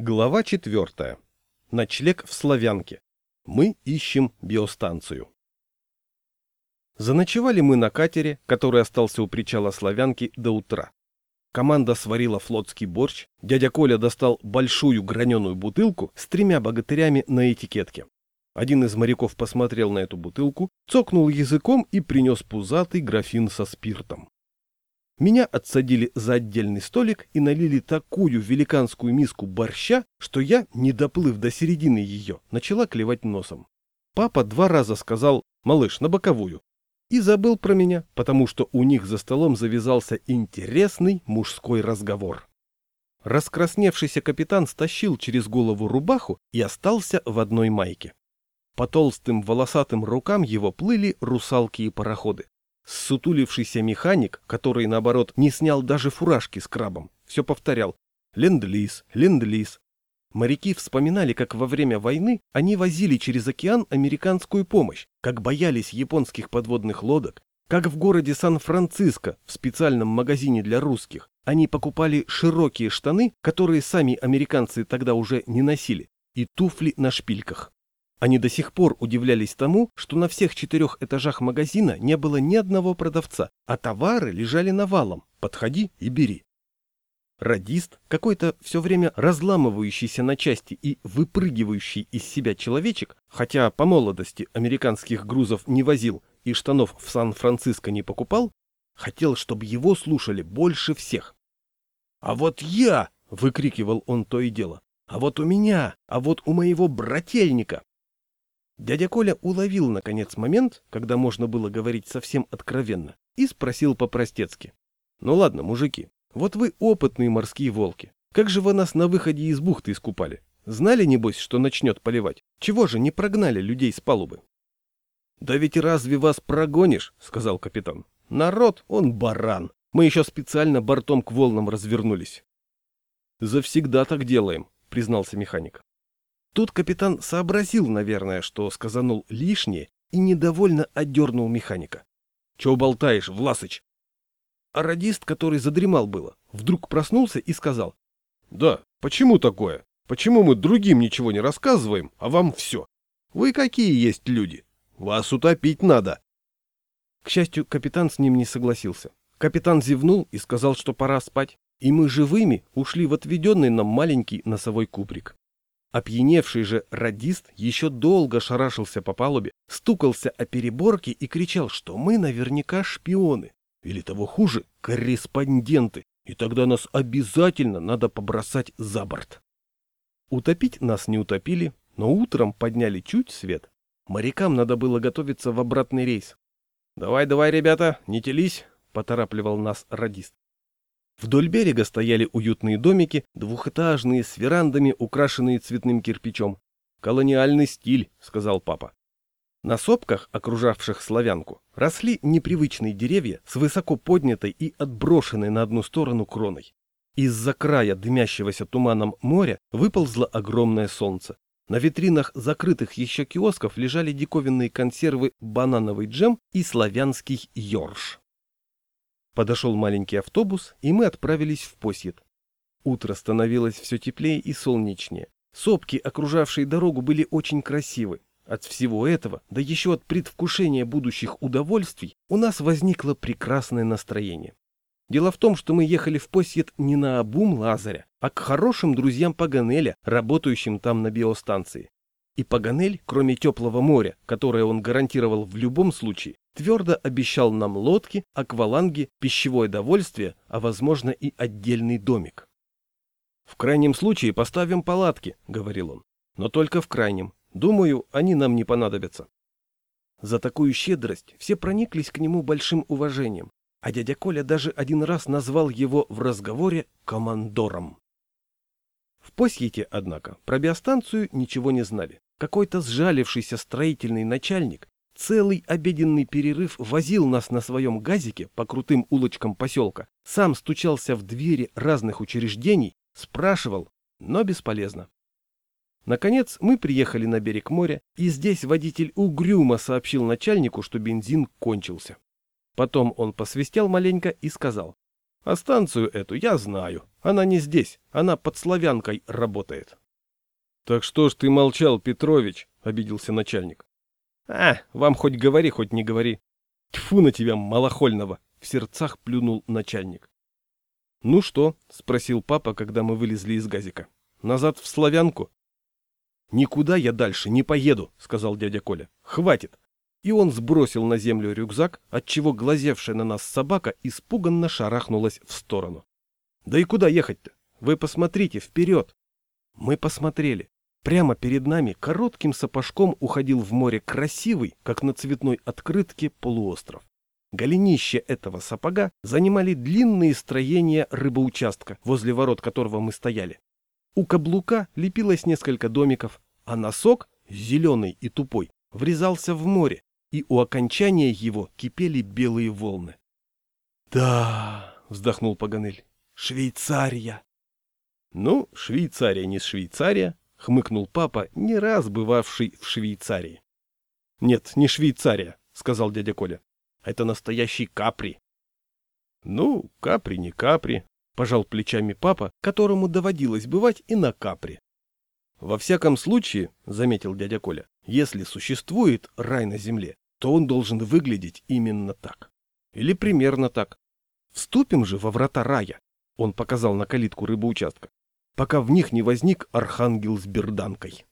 Глава 4. Ночлег в Славянке. Мы ищем биостанцию. Заночевали мы на катере, который остался у причала Славянки до утра. Команда сварила флотский борщ, дядя Коля достал большую граненую бутылку с тремя богатырями на этикетке. Один из моряков посмотрел на эту бутылку, цокнул языком и принес пузатый графин со спиртом. Меня отсадили за отдельный столик и налили такую великанскую миску борща, что я, не доплыв до середины ее, начала клевать носом. Папа два раза сказал «малыш, на боковую». И забыл про меня, потому что у них за столом завязался интересный мужской разговор. Раскрасневшийся капитан стащил через голову рубаху и остался в одной майке. По толстым волосатым рукам его плыли русалки и пароходы. Сутулившийся механик, который, наоборот, не снял даже фуражки с крабом, все повторял «Ленд-лиз, ленд-лиз». Моряки вспоминали, как во время войны они возили через океан американскую помощь, как боялись японских подводных лодок, как в городе Сан-Франциско в специальном магазине для русских они покупали широкие штаны, которые сами американцы тогда уже не носили, и туфли на шпильках. Они до сих пор удивлялись тому, что на всех четырех этажах магазина не было ни одного продавца, а товары лежали навалом. Подходи и бери. Радист, какой-то все время разламывающийся на части и выпрыгивающий из себя человечек, хотя по молодости американских грузов не возил и штанов в Сан-Франциско не покупал, хотел, чтобы его слушали больше всех. «А вот я!» — выкрикивал он то и дело. «А вот у меня! А вот у моего брательника!» Дядя Коля уловил, наконец, момент, когда можно было говорить совсем откровенно, и спросил по-простецки. «Ну ладно, мужики, вот вы опытные морские волки. Как же вы нас на выходе из бухты искупали? Знали, небось, что начнет поливать? Чего же не прогнали людей с палубы?» «Да ведь разве вас прогонишь?» — сказал капитан. «Народ, он баран. Мы еще специально бортом к волнам развернулись». «Завсегда так делаем», — признался механик. Тут капитан сообразил, наверное, что сказанул лишнее и недовольно отдернул механика. — Чего болтаешь, Власыч? А радист, который задремал было, вдруг проснулся и сказал. — Да, почему такое? Почему мы другим ничего не рассказываем, а вам все? Вы какие есть люди? Вас утопить надо. К счастью, капитан с ним не согласился. Капитан зевнул и сказал, что пора спать, и мы живыми ушли в отведенный нам маленький носовой кубрик. Опьяневший же радист еще долго шарашился по палубе, стукался о переборке и кричал, что мы наверняка шпионы, или того хуже, корреспонденты, и тогда нас обязательно надо побросать за борт. Утопить нас не утопили, но утром подняли чуть свет. Морякам надо было готовиться в обратный рейс. «Давай, давай, ребята, не телись», — поторапливал нас радист. Вдоль берега стояли уютные домики, двухэтажные, с верандами, украшенные цветным кирпичом. «Колониальный стиль», — сказал папа. На сопках, окружавших славянку, росли непривычные деревья с высоко поднятой и отброшенной на одну сторону кроной. Из-за края дымящегося туманом моря выползло огромное солнце. На витринах закрытых еще киосков лежали диковинные консервы банановый джем и славянский йорш. Подошел маленький автобус, и мы отправились в Посьет. Утро становилось все теплее и солнечнее. Сопки, окружавшие дорогу, были очень красивы. От всего этого, да еще от предвкушения будущих удовольствий, у нас возникло прекрасное настроение. Дело в том, что мы ехали в Посьет не на обум Лазаря, а к хорошим друзьям Паганеля, работающим там на биостанции. И Паганель, кроме теплого моря, которое он гарантировал в любом случае, твердо обещал нам лодки, акваланги, пищевое довольствие, а возможно и отдельный домик. «В крайнем случае поставим палатки», — говорил он. «Но только в крайнем. Думаю, они нам не понадобятся». За такую щедрость все прониклись к нему большим уважением, а дядя Коля даже один раз назвал его в разговоре командором. В Посьете, однако, про биостанцию ничего не знали. Какой-то сжалившийся строительный начальник целый обеденный перерыв возил нас на своем газике по крутым улочкам поселка, сам стучался в двери разных учреждений, спрашивал, но бесполезно. Наконец мы приехали на берег моря, и здесь водитель угрюмо сообщил начальнику, что бензин кончился. Потом он посвистел маленько и сказал, «А станцию эту я знаю, Она не здесь, она под славянкой работает. Так что ж ты молчал, Петрович, обиделся начальник. А, вам хоть говори, хоть не говори. Тьфу на тебя, малохольного, в сердцах плюнул начальник. Ну что? спросил папа, когда мы вылезли из газика. Назад в славянку? Никуда я дальше не поеду, сказал дядя Коля. Хватит. И он сбросил на землю рюкзак, отчего глазевшая на нас собака испуганно шарахнулась в сторону. Да и куда ехать-то? Вы посмотрите, вперед! Мы посмотрели. Прямо перед нами коротким сапожком уходил в море красивый, как на цветной открытке, полуостров. Голенище этого сапога занимали длинные строения рыбоучастка, возле ворот которого мы стояли. У каблука лепилось несколько домиков, а носок, зеленый и тупой, врезался в море, и у окончания его кипели белые волны. «Да», — вздохнул Паганель, — «Швейцария». «Ну, Швейцария не Швейцария», — хмыкнул папа, не раз бывавший в Швейцарии. «Нет, не Швейцария», — сказал дядя Коля. «Это настоящий Капри». «Ну, Капри не Капри», — пожал плечами папа, которому доводилось бывать и на Капри. «Во всяком случае», — заметил дядя Коля, — «если существует рай на земле, то он должен выглядеть именно так. Или примерно так. Вступим же во врата рая», — он показал на калитку рыбоучастка, пока в них не возник архангел с берданкой.